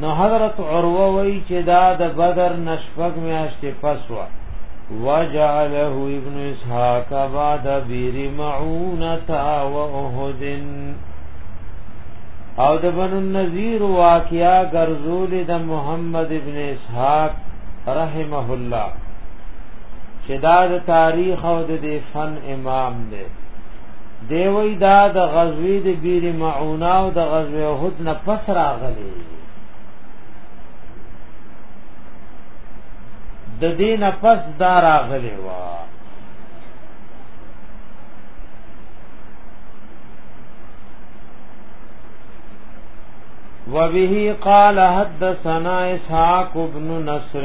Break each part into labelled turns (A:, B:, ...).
A: نو حضرت عروه وی چې دا د بدر نشفق میاشتې پسوا وجعله ابن اسحاق بعد بیر معونتا و احدن او د بنو النذیر واقعا ګرځول د محمد ابن اسحاق رحمه الله چې دا د تاریخ او د فن امام دی دی وی دا د غزوی د بیر معونه او د غزوی احد نه پس راغلی د دین پس دا راغلی وا وبه قال حدثنا اسحاق بن نصر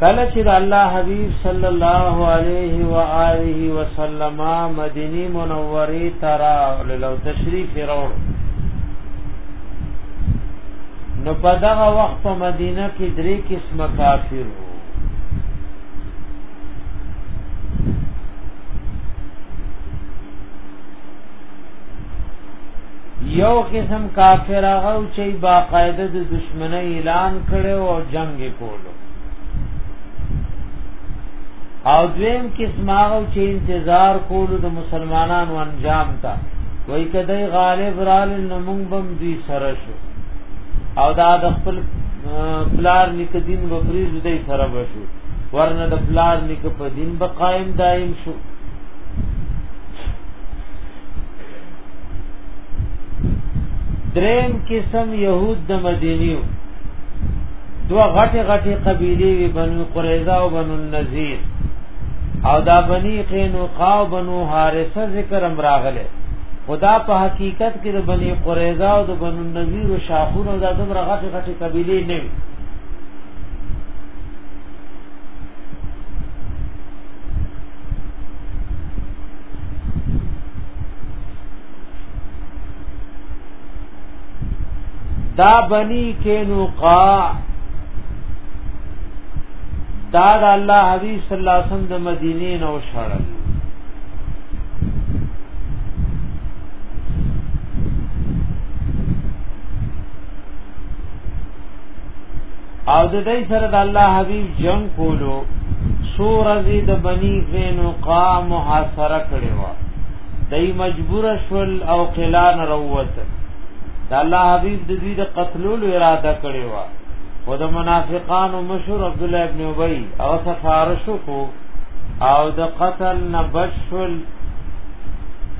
A: کله چې د الله حبيب صلی الله علیه و آله وسلم مدینه منوره ترا لو تشریف راوړ نو په دغه وخت په مدینه کې درې قسم کافر وو یو قسم کافر هغه چې باقاعده د دشمنی اعلان کړو او جنگ کو او دویم قسم هغه چې انتظار کولو د مسلمانانو انجام ته وای کدی غالب رال نمون بم دی سره شو او دا د خپل پلار نک دین و فریض دی سره بشو ورنه د پلار نک په دین به قائم دائم شو دریم قسم یهود د مدینیو دوا غټه غټه قبیله وی بنو قریظه او بنو النذیر او دا بنی قینوقا او بنو حارثه ذکر امراغله خدا په حقیقت کې د بنی قریظه او د بنو النذیر او شاخون او دا دغه غټه غټه قبیله نه وی دا بنی کینوقا دا د الله حبیب صلی الله علیه وسلم د مدینې نو شړل او د دې سره د الله حبیب جنگ کولو سور ازي د بنی زینو قا محاصره کړي وو دای مجبور شول او قلان روت دا الله حبیب د دې د قتلولو اراده کړې و او د منافقانو مشهور عبد الله ابن ابي او سفارش کو او د قتل نه بشول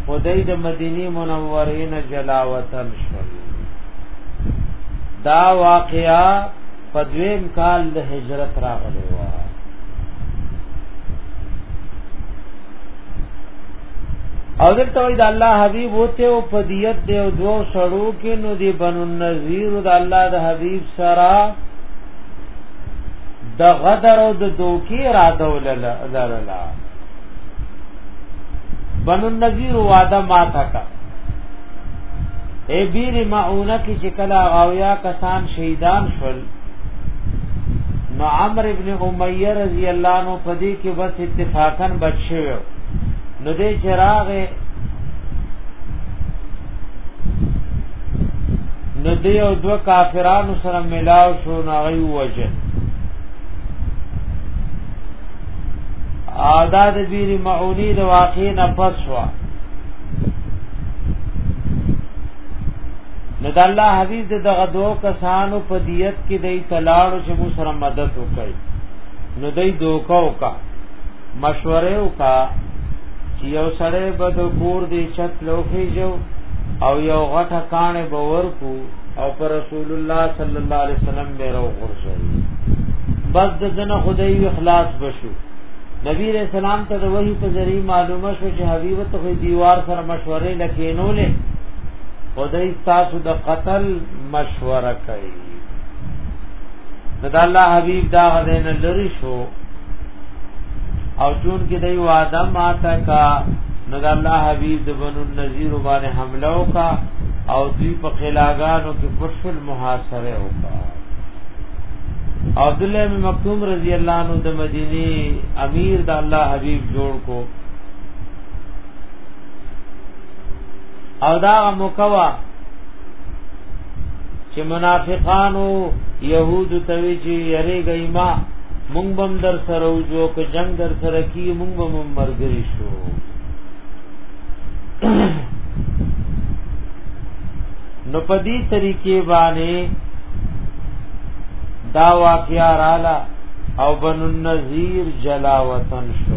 A: خدای د مدینه منوره نه جلاوطن شول دا واقعا په دویم کال د هجرت راغلی و او دلته وای د الله حبیب وته او په دیت دی او دوه سړو کې نو دی بنو النذیر د الله د حبیب سره د غدر او د دوکي را دولل لرلا بنو النذیر وعده ما تا کا اے بیر معونه کی چکلا غاویا کسان شهیدان شول نو عمرو ابن امیہ رضی الله عنه پدی کې بس اتفاقا بچو نو دې چراغ نو دې او دو کافرانو سره ملاو شو نو غي وجه او دا د بیر معونی د واقع نه پسوا نو د الله حبیب دغه دوه کسانو په دیت کې د تلاړو چې مو سره مدد وکړي نو دای دوکا وکا مشوره وکا چې یو سړی به د کور دی چت لوخي جو او یو غټه کانه باور کو او پر رسول الله صلی الله علیه وسلم میرا غرزو بس د دنه خدای اخلاص بشو نبی علیہ السلام ته د وحی په ذریعہ معلومه شو چې حبیب ته دیوار سره مشورې لکینولې خدای تاسو د قتل مشوره کوي دا الله حبیب دا غدین لری شو او چون کې دی وعده ماته کا نو د الله حبیب د بنو النذیر باندې حمله وکا او دوی په خلاګانو کې پرشل محاصره وکا عبد الله بن مکتوم رضی الله عنه د مدینه امیر د الله حبیب جوړ کو او دا مکوا چې منافقانو يهود توي چې یری گئیما مونږ بم در سره وځو که جنگ در سره کی مونږ بم مرګري شو نو په دې طریقې باندې دا واقعا رااله او بنو النذیر جلا وطن شو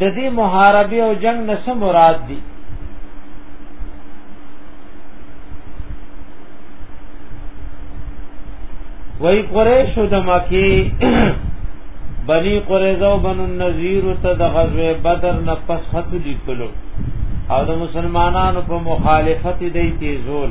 A: د دې محاربه او جنگ نه څه مراد دي وای قریش د مکی بنی قریظه او بنو النذیر ته د غزوه بدر نه پس خط لیکلو او د مسلمانانو په مخالفت دی تیزول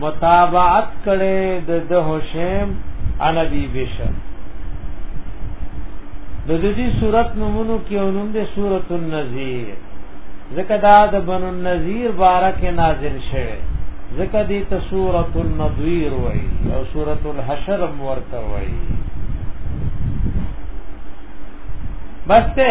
A: متابعت کړي د د هشام ان ابي بشر د دې صورت نمونو کې اونم د سورۃ النذیر ذکر دا د بن النذیر بارک نازل شوه ذکر دې ته سورۃ النذیر وای او سورۃ الحشر ورته وای بس ته